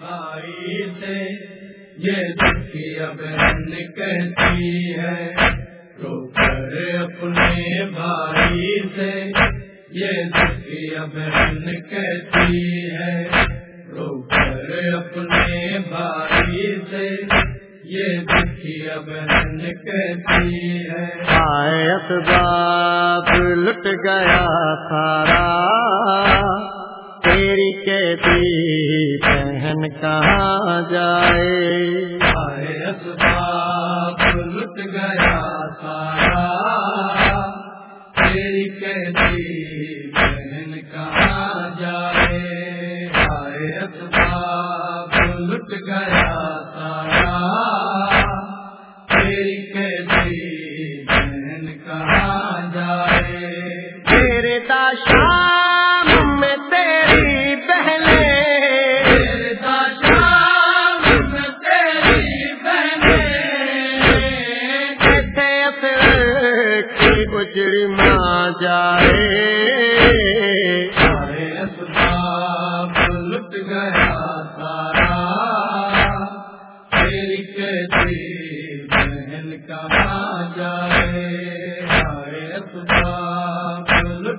بھائی سے یہ دکھیا بہن کہتی ہے۔ رو کر اپنے بھائی سے یہ دکھیا بہن کہتی ہے۔ رو کر اپنے بھائی سے یہ دکھیا بہن کہتی ہے۔ آیت باب لٹ گیا سارا۔ کہتی پہن کہاں جائے؟ لٹ گیا سارا تیری کہتی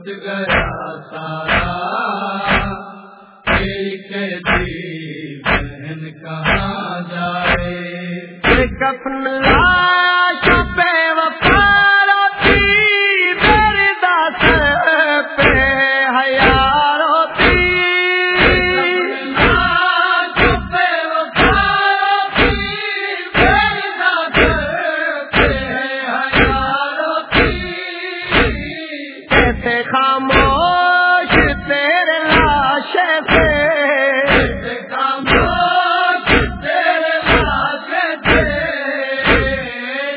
ٹوٹ گیا سارا تیری کہتی کیسے خاموش تیرے لاش سے۔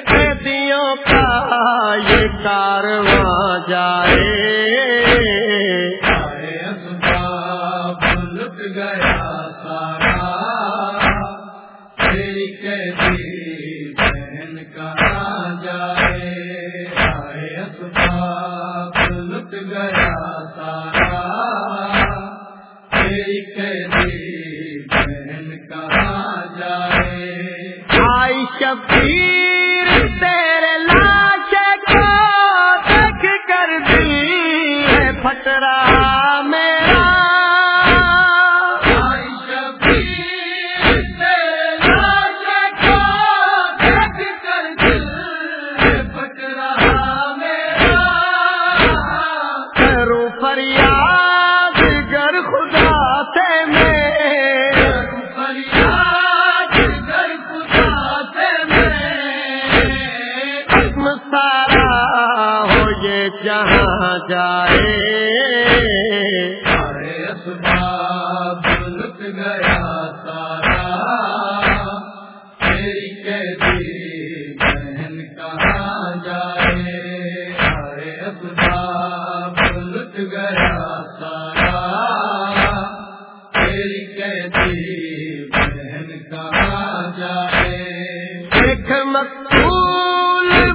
قیدیوں کا یہ کارواں جائے۔ گیا سارا تیری کیسی بہن کہاں جائے؟ آئے اسباب۔ گئے سارا ہو یہ جہاں جائے۔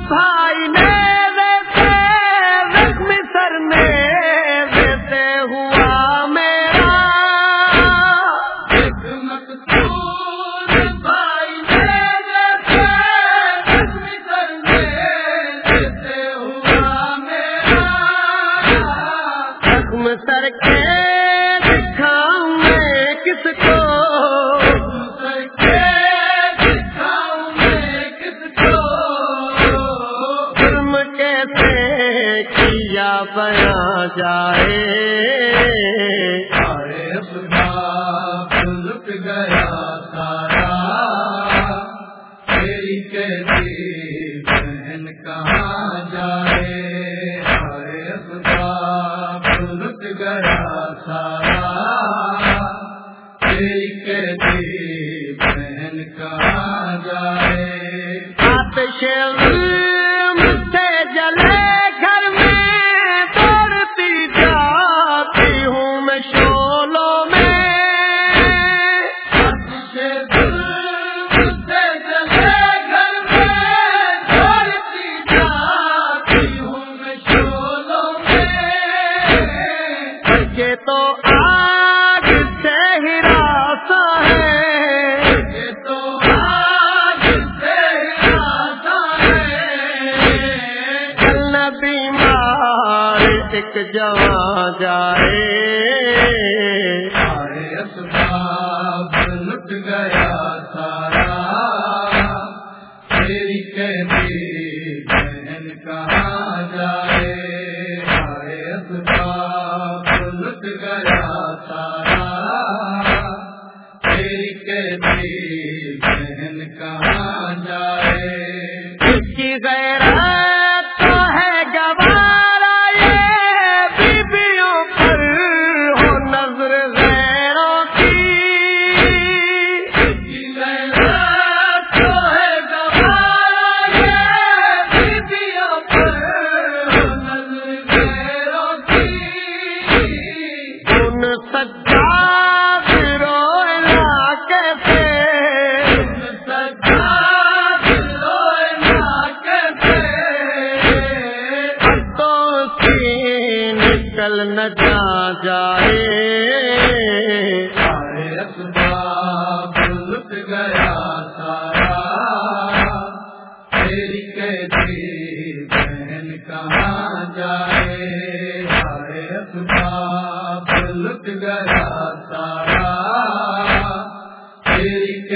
بھائی میرے کیا بیاں جائے گیا سارا۔ تیری بہن کہاں جائے؟ ہرے اسباب لٹ گیا سارا تیری بہن کہاں جائے ملک جہاں جائے۔ لٹ گیا سارا۔ تیری کہتی بہن کہاں جائے؟ لٹ گیا سارا۔ تیری کہتی بہن کہاں جائے؟ جا جائے۔ لٹ گیا سارا۔ تیری کیسی بہن کہاں جائے؟ ہارے اسباب لٹ گیا سارا۔ تیری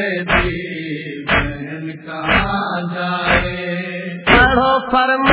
بہن کہاں جائے؟ پڑھو فرمان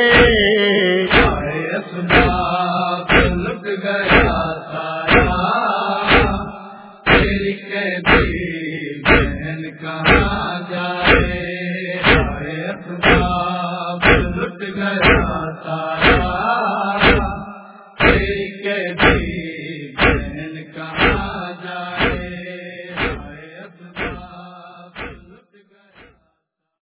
گیا تھا